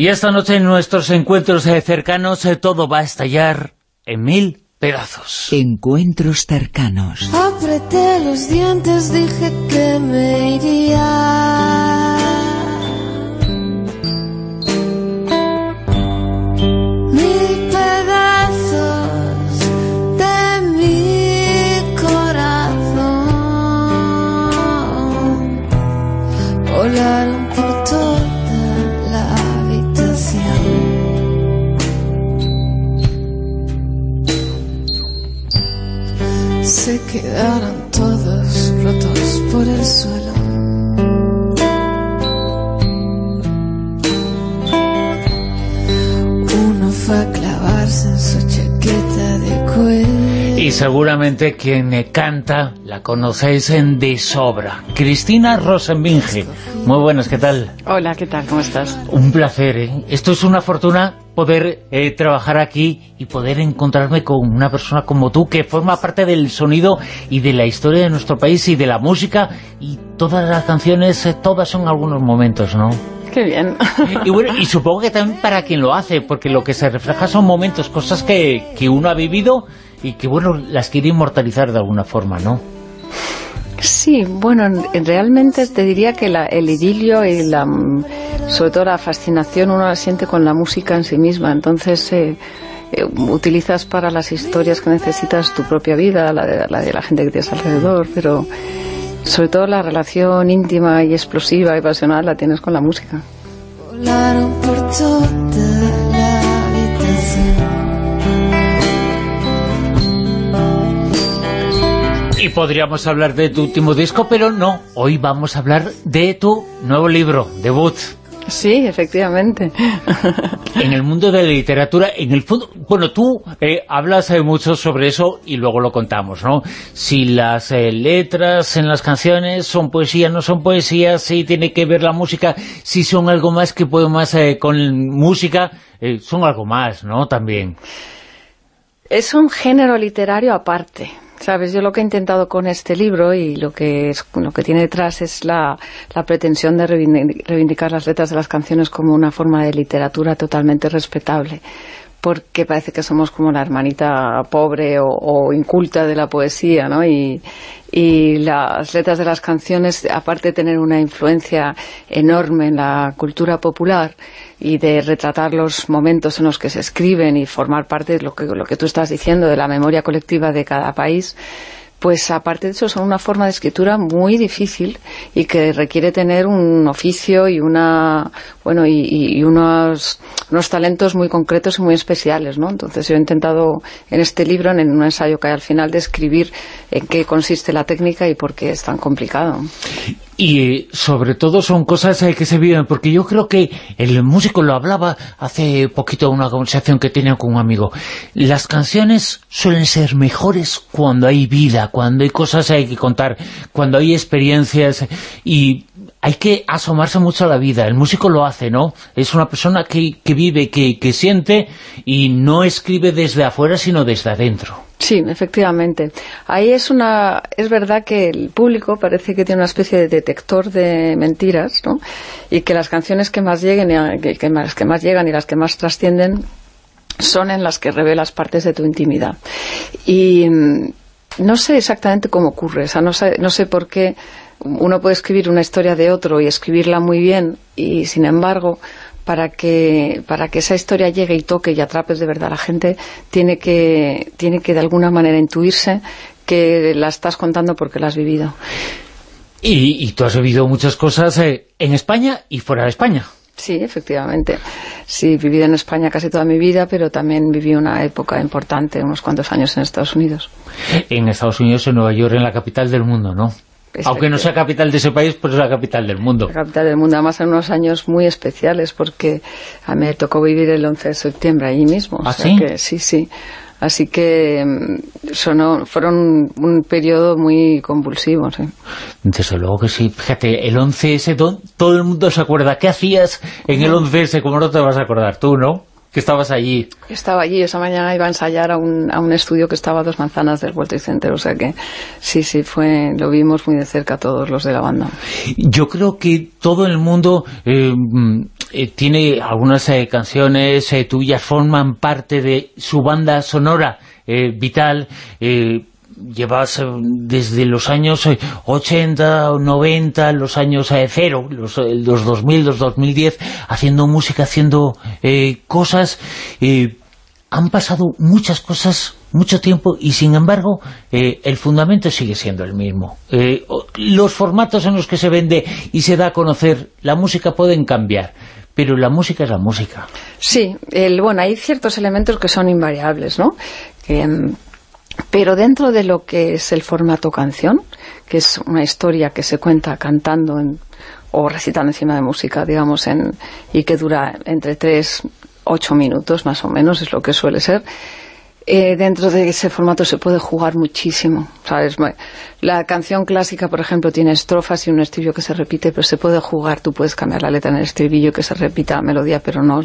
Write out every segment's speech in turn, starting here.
Y esta noche en nuestros encuentros eh, cercanos eh, todo va a estallar en mil pedazos. Encuentros cercanos. Apreté los dientes, dije que me iría. Quedaron todos rotos por el suelo. Uno fue a clavarse en su chaqueta de cuero. Y seguramente quien eh, canta la conocéis en de sobra. Cristina Rosenbinge. Muy buenas, ¿qué tal? Hola, ¿qué tal? ¿Cómo estás? Un placer, ¿eh? Esto es una fortuna poder eh, trabajar aquí y poder encontrarme con una persona como tú que forma parte del sonido y de la historia de nuestro país y de la música y todas las canciones, eh, todas son algunos momentos, ¿no? Qué bien. Y bueno, y supongo que también para quien lo hace, porque lo que se refleja son momentos, cosas que, que uno ha vivido y que, bueno, las quiere inmortalizar de alguna forma, ¿no? Sí, bueno, en- realmente te diría que la- el idilio y la, mm, sobre todo la fascinación uno la siente con la música en sí misma, entonces eh, eh, utilizas para las historias que necesitas tu propia vida, la de, la de la gente que tienes alrededor, pero sobre todo la relación íntima y explosiva y pasional la tienes con la música. Y podríamos hablar de tu último disco, pero no. Hoy vamos a hablar de tu nuevo libro, debut. Sí, efectivamente. En el mundo de la literatura, en el fondo... Bueno, tú eh, hablas eh, mucho sobre eso y luego lo contamos, ¿no? Si las eh, letras en las canciones son poesía, no son poesía, si tiene que ver la música, si son algo más que puedo más eh, con música, son algo más, ¿no? También. Es un género literario aparte. Sabes, yo lo que he intentado con este libro y lo que es, lo que tiene detrás es la, la pretensión de reivindi- reivindicar las letras de las canciones como una forma de literatura totalmente respetable porque parece que somos como la hermanita pobre o, inculta de la poesía, ¿no? Y, y las letras de las canciones, aparte de tener una influencia enorme en la cultura popular y de retratar los momentos en los que se escriben y formar parte de lo que, lo que tú estás diciendo, de la memoria colectiva de cada país, pues aparte de eso son una forma de escritura muy difícil y que requiere tener un oficio y una bueno y, unos, unos talentos muy concretos y muy especiales ¿no? entonces yo he intentado en este libro en un ensayo que hay al final describir en qué consiste la técnica y por qué es tan complicado Y sobre todo son cosas eh, que se viven, porque yo creo que el músico lo hablaba hace poquito una conversación que tenía con un amigo. Las canciones suelen ser mejores cuando hay vida, cuando hay cosas hay que contar, cuando hay experiencias y hay que asomarse mucho a la vida. El músico lo hace, ¿no? Es una persona que, que vive, que, que siente y no escribe desde afuera, sino desde adentro. Sí, efectivamente. Ahí es una es verdad que el público parece que tiene una especie de detector de mentiras, ¿no? Y que las canciones que más lleguen y que más que más llegan y las que más trascienden son en las que revelas partes de tu intimidad. Y mm, no sé exactamente cómo ocurre, o sea, no sé, no sé por qué uno puede escribir una historia de otro y escribirla muy bien y sin embargo para que para que esa historia llegue y toque y atrapes de verdad a la gente tiene que tiene que de alguna manera intuirse que la estás contando porque la has vivido. Y, y tú has vivido muchas cosas eh, en España y fuera de España. Sí, efectivamente. Sí, he vivido en España casi toda mi vida, pero también viví una época importante, unos cuantos años en Estados Unidos. En Estados Unidos, en Nueva York, en la capital del mundo, ¿no? Aunque no sea capital de ese país, pero es la capital del mundo. La capital del mundo, además en unos años muy especiales, porque a mí me tocó vivir el 11 de septiembre allí mismo. ¿Ah, o sea sí? que sí, sí. Así que mm, sonó, fueron un periodo muy convulsivo, sí. Desde luego que sí. Fíjate, el 11S, do- todo el mundo se acuerda. ¿Qué hacías en el 11S? ¿Cómo no te vas a acordar tú, no? Que estabas allí. Estaba allí, esa mañana iba a ensayar a un, a un estudio que estaba a dos manzanas del World Trade Center, o sea que sí, sí, fue, lo vimos muy de cerca todos los de la banda. Yo creo que todo el mundo eh, mm, tiene algunas canciones tuyas, forman parte de su banda sonora vital, llevas desde los años 80 o 90, los años cero, los, los 2000, los 2010, haciendo música, haciendo cosas. han pasado muchas cosas mucho tiempo y sin embargo eh, el fundamento sigue siendo el mismo. Eh, los formatos en los que se vende y se da a conocer la música pueden cambiar, pero la música es la música. Sí, el, bueno, hay ciertos elementos que son invariables, ¿no? Mm, pero dentro de lo que es el formato canción, que es una historia que se cuenta cantando o recitando encima de música, digamos, en, y que dura entre 3, 8 minutos más o menos, es lo que suele ser, eh, dentro de ese formato se puede jugar muchísimo. La canción clásica, por ejemplo, tiene estrofas y un estribillo que se repite, pero se puede jugar, tú puedes cambiar la letra en el estribillo que se repita la melodía, pero no,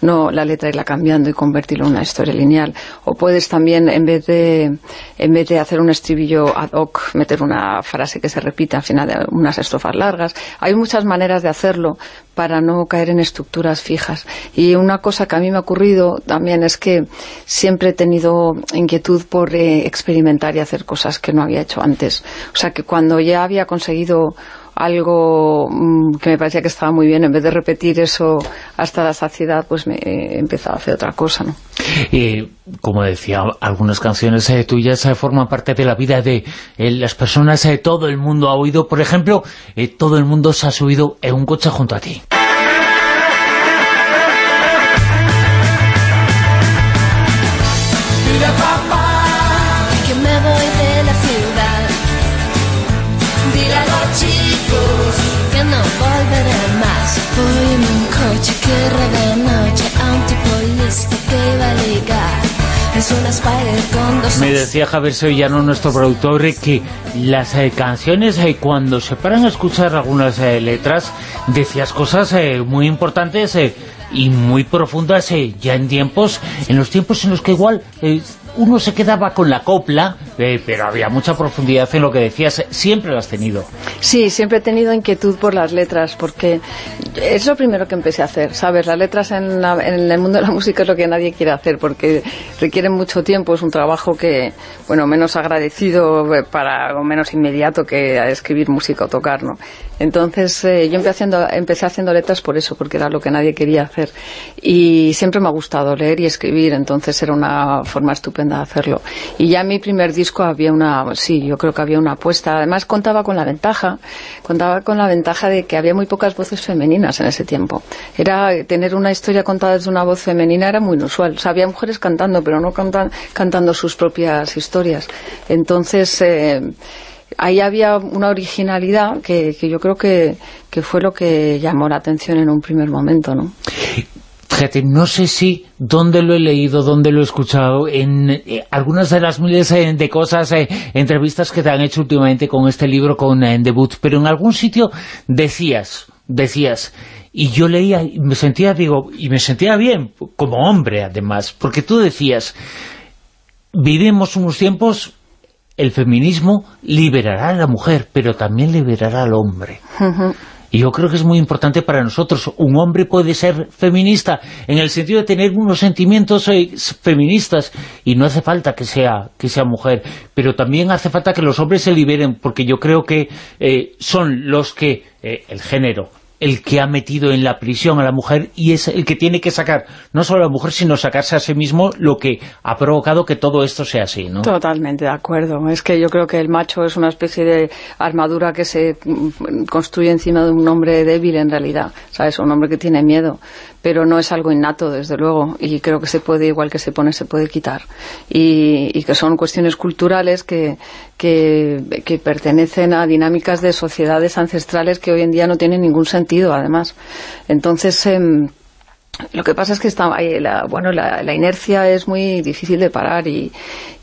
no la letra irla cambiando y convertirlo en una historia lineal. O puedes también, en vez de, en vez de hacer un estribillo ad hoc, meter una frase que se repita al final de unas estrofas largas. Hay muchas maneras de hacerlo para no caer en estructuras fijas. Y una cosa que a mí me ha ocurrido también es que siempre he tenido inquietud por eh, experimentar y hacer cosas que no había hecho antes. O sea que cuando ya había conseguido algo mm, que me parecía que estaba muy bien, en vez de repetir eso hasta la saciedad, pues me he empezado a hacer otra cosa, ¿no? Y, como decía, algunas canciones eh, tuyas eh, forman parte de la vida de las personas, todo el mundo ha oído, por ejemplo, todo el mundo se ha subido en un coche junto a ti. Me decía Javier Sevillano, nuestro productor, que las eh, canciones, eh, cuando se paran a escuchar algunas eh, letras, decías cosas muy importantes y muy profundas ya en tiempos, en los tiempos en los que igual uno se quedaba con la copla, eh, pero había mucha profundidad en lo que decías. Siempre lo has tenido. Sí, siempre he tenido inquietud por las letras, porque es lo primero que empecé a hacer, ¿sabes? Las letras en, el mundo de la música es lo que nadie quiere hacer, porque requieren mucho tiempo, es un trabajo que, bueno, menos agradecido eh, para, o menos inmediato que escribir música o tocar, ¿no? Entonces eh, yo empecé haciendo, empecé haciendo letras por eso, porque era lo que nadie quería hacer. Y siempre me ha gustado leer y escribir, entonces era una forma estupenda hacerlo. Y ya en mi primer disco había una, sí, yo creo que había una apuesta. Además contaba con la ventaja, contaba con la ventaja de que había muy pocas voces femeninas en ese tiempo. Era tener una historia contada desde una voz femenina era muy inusual. O sea, había mujeres cantando, pero no cantan, cantando sus propias historias. Entonces... Eh, ahí había una originalidad que, yo creo que, fue lo que llamó la atención en un primer momento, ¿no? Fíjate, no sé si dónde lo he leído, dónde lo he escuchado, en eh, algunas de las miles eh, de cosas, eh, entrevistas que te han hecho últimamente con este libro, con Debut, pero en algún sitio decías, decías, y yo leía y me sentía, digo, y me sentía bien, como hombre además, porque tú decías, vivimos unos tiempos el feminismo liberará a la mujer, pero también liberará al hombre. Y yo creo que es muy importante para nosotros. Un hombre puede ser feminista en el sentido de tener unos sentimientos eh, feministas y no hace falta que sea, que sea mujer. Pero también hace falta que los hombres se liberen porque yo creo que eh, son los que, eh, el género, el que ha metido en la prisión a la mujer y es el que tiene que sacar, no solo a la mujer, sino sacarse a sí mismo lo que ha provocado que todo esto sea así, ¿no? Totalmente de acuerdo. Es que yo creo que el macho es una especie de armadura que se construye encima de un hombre débil en realidad, ¿sabes? Un hombre que tiene miedo pero no es algo innato, desde luego, y creo que se puede, igual que se pone, se puede quitar. Y, que son cuestiones culturales que, pertenecen a dinámicas de sociedades ancestrales que hoy en día no tienen ningún sentido, además. Entonces... Em, lo que pasa es que está, la, bueno, la, inercia es muy difícil de parar y,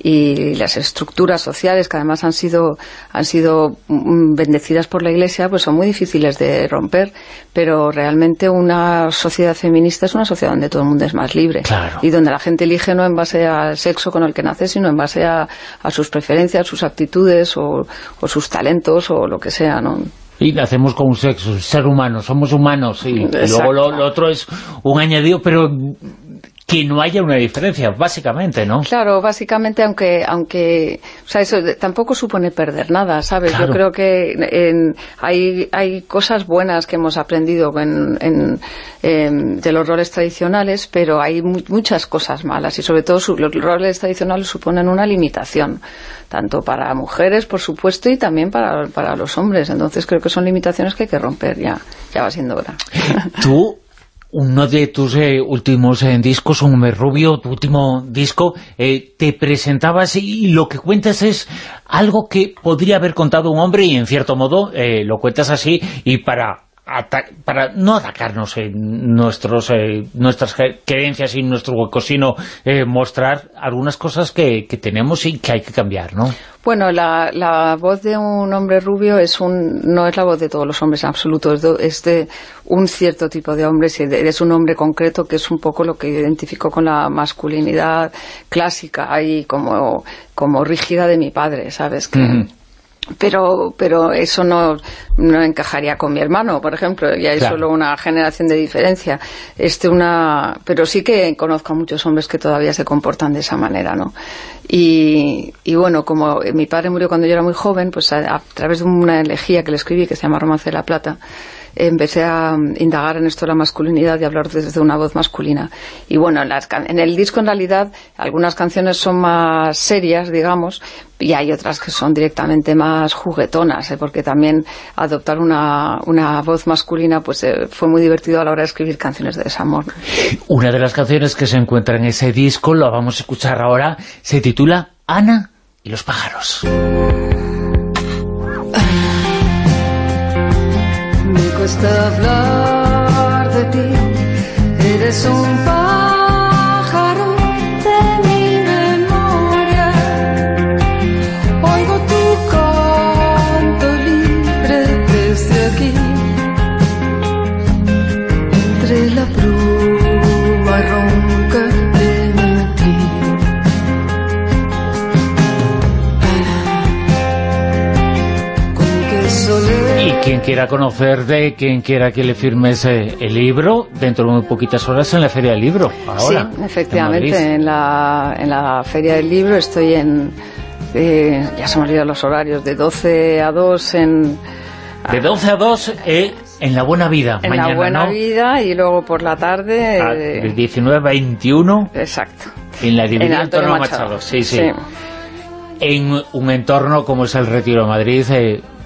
las estructuras sociales que además han sido, han sido mm, bendecidas por la Iglesia pues son muy difíciles de romper, pero realmente una sociedad feminista es una sociedad donde todo el mundo es más libre y donde la gente elige no en base al sexo con el que nace, sino en base a, sus preferencias, sus aptitudes o, o sus talentos o lo que sea, ¿no? Y nacemos con un sexo, ser humano, somos humanos, y, luego lo, otro es un añadido, pero que no haya una diferencia, básicamente, ¿no? Claro, básicamente, aunque, aunque o sea, eso tampoco supone perder nada, ¿sabes? Yo creo que hay, hay cosas buenas que hemos aprendido en, de los roles tradicionales, pero hay muchas cosas malas, y sobre todo los roles tradicionales suponen una limitación, tanto para mujeres, por supuesto, y también para, para los hombres. Entonces creo que son limitaciones que hay que romper ya, ya va siendo hora. Tú uno de tus eh, últimos eh, discos, Un hombre rubio, tu último disco, eh, te presentabas y lo que cuentas es algo que podría haber contado un hombre y en cierto modo lo cuentas así y para para no atacarnos en nuestros, nuestras creencias y nuestro hueco, sino mostrar algunas cosas que, que, tenemos y que hay que cambiar, ¿no? Bueno, la, la, voz de un hombre rubio es un, no es la voz de todos los hombres en absoluto, es de, un cierto tipo de hombres y es un hombre concreto que es un poco lo que identifico con la masculinidad clásica y como, como rígida de mi padre, ¿sabes? Que, pero pero eso no, no encajaría con mi hermano, por ejemplo, ya hay solo una generación de diferencia. Este una, pero sí que conozco a muchos hombres que todavía se comportan de esa manera, ¿no? Y, y bueno, como mi padre murió cuando yo era muy joven, pues a, a través de una elegía que le escribí que se llama Romance de la Plata, empecé a indagar en esto de la masculinidad y hablar desde una voz masculina. Y bueno, en, el disco en realidad algunas canciones son más serias, digamos, y hay otras que son directamente más juguetonas, ¿eh? porque también adoptar una, una voz masculina pues eh, fue muy divertido a la hora de escribir canciones de desamor. Una de las canciones que se encuentra en ese disco, lo vamos a escuchar ahora, se titula Ana y los pájaros. Cuesta hablar de ti. Eres un quiera conocerte, quien quiera que le firmes eh, el libro, dentro de muy poquitas horas en la Feria del Libro. Ahora, sí, efectivamente, en, la, en la Feria del Libro estoy en... Eh, ya se me olvidado los horarios, de 12 a 2 en... De 12 a 2 eh, en La Buena Vida, en La Buena Vida y luego por la tarde... Ah, de 19 a 21. Exacto. En la División Antonio Machado. Sí, sí, En un entorno como es el Retiro de Madrid,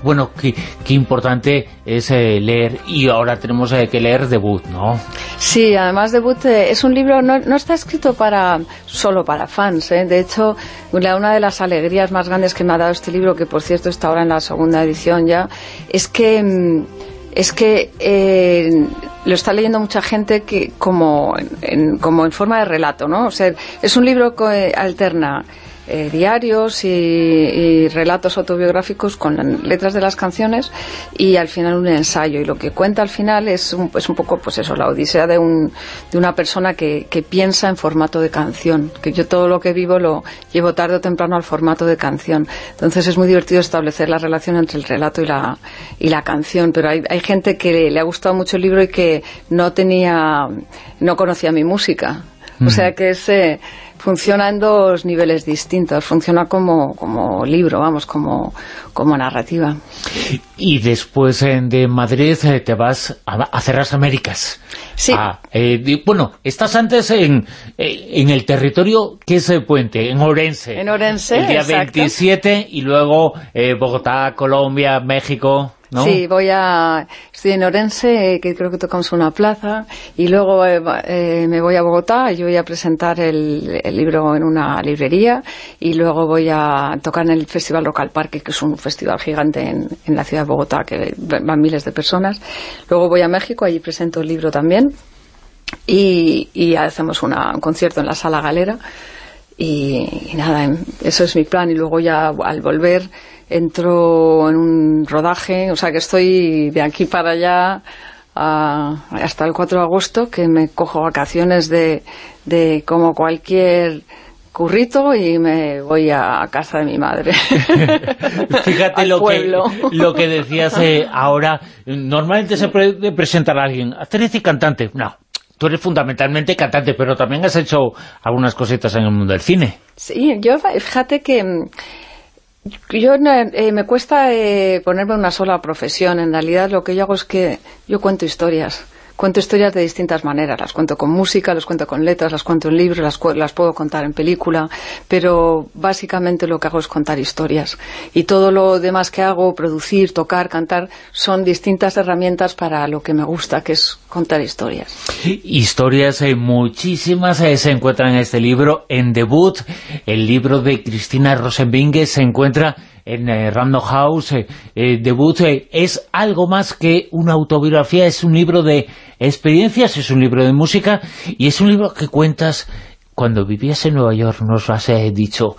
bueno, qué, importante es eh, leer, y ahora tenemos eh, que leer Debut, ¿no? Sí, además Debut eh, es un libro, no, no, está escrito para solo para fans, de hecho, una de las alegrías más grandes que me ha dado este libro, que por cierto está ahora en la segunda edición ya, es que... Mm, es que lo está leyendo mucha gente que como en, como en forma de relato, ¿no? O sea, es un libro que alterna eh, diarios y, relatos autobiográficos con letras de las canciones y al final un ensayo. Y lo que cuenta al final es un, un poco pues eso la odisea de, un, de una persona que, que, piensa en formato de canción que yo todo lo que vivo lo llevo tarde o temprano al formato de canción. Entonces es muy divertido establecer la relación entre el relato y la, y la canción pero hay, hay gente que le ha gustado mucho el libro y que no tenía no conocía mi música. O sea que es, funciona en dos niveles distintos. Funciona como, como libro, vamos, como, como narrativa. Y después eh, de Madrid eh, te vas a hacer las Américas. Sí. Ah, eh, bueno, estás antes en, en el territorio que es el puente, en Orense. En Orense, El día 27 y luego Bogotá, Colombia, México... Sí, voy a... Estoy en Orense, que creo que tocamos una plaza, y luego eh, eh, me voy a Bogotá, y yo voy a presentar el, libro en una librería, y luego voy a tocar en el Festival Rock al Parque, que es un festival gigante en, la ciudad de Bogotá, que van miles de personas. Luego voy a México, allí presento el libro también, y, hacemos una, un concierto en la Sala Galera, y, y nada, eso es mi plan, y luego ya al volver entro en un rodaje, o sea que estoy de aquí para allá hasta el 4 de agosto, que me cojo vacaciones de, de como cualquier currito y me voy a casa de mi madre. Fíjate lo que, lo que decías eh, ahora. Normalmente se puede presentar a alguien, actriz y cantante. No, tú eres fundamentalmente cantante, pero también has hecho algunas cositas en el mundo del cine. Sí, yo fíjate que yo eh, me cuesta eh, ponerme una sola profesión. En realidad lo que yo hago es que yo cuento historias cuento historias de distintas maneras. Las cuento con música, las cuento con letras, las cuento en libros, las, las puedo contar en película, pero básicamente lo que hago es contar historias. Y todo lo demás que hago, producir, tocar, cantar, son distintas herramientas para lo que me gusta, que es contar historias. Historias hay muchísimas, eh, se encuentran en este libro, en Debut, el libro de Cristina Rosenbinge se encuentra en eh, Random House, eh, eh, debut, es algo más que una autobiografía, es un libro de experiencias, es un libro de música y es un libro que cuentas cuando vivías en Nueva York, nos has dicho,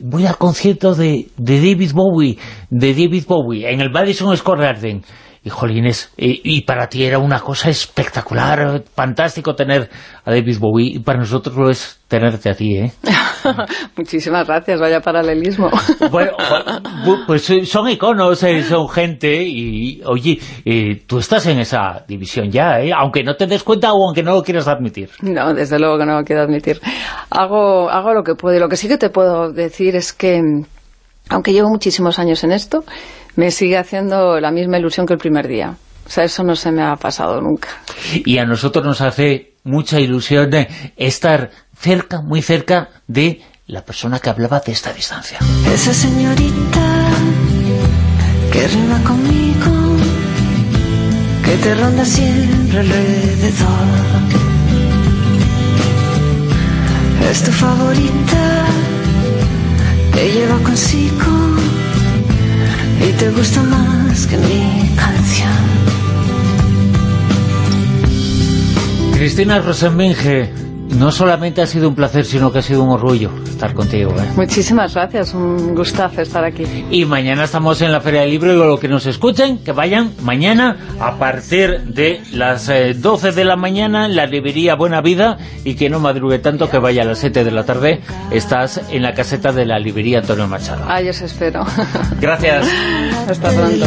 voy al concierto de, de David Bowie, de David Bowie, en el Madison Square Garden y jolines, y, para ti era una cosa espectacular, fantástico tener a David Bowie, y para nosotros lo es tenerte a ti, ¿eh? Muchísimas gracias, vaya paralelismo. bueno, pues eh, son iconos, eh, son gente, y oye, eh, tú estás en esa división ya, ¿eh? Aunque no te des cuenta o aunque no lo quieras admitir. No, desde luego que no lo quiero admitir. Hago, hago lo que puedo, y lo que sí que te puedo decir es que, aunque llevo muchísimos años en esto, me sigue haciendo la misma ilusión que el primer día. O sea, eso no se me ha pasado nunca. Y a nosotros nos hace mucha ilusión estar cerca, muy cerca de la persona que hablaba de esta distancia. Esa señorita que rima conmigo, que te ronda siempre alrededor. Es tu favorita, te lleva consigo te gusta más que mi canción. Cristina Rosenbinge, no solamente ha sido un placer, sino que ha sido un orgullo estar contigo. ¿eh? Muchísimas gracias, un gustazo estar aquí. Y mañana estamos en la Feria del Libro y lo que nos escuchen, que vayan mañana a partir de las 12 eh, de la mañana en la librería Buena Vida y que no madrugue tanto, que vaya a las 7 de la tarde. Estás en la caseta de la librería Antonio Machado. Ay, os espero. Gracias. Hasta pronto.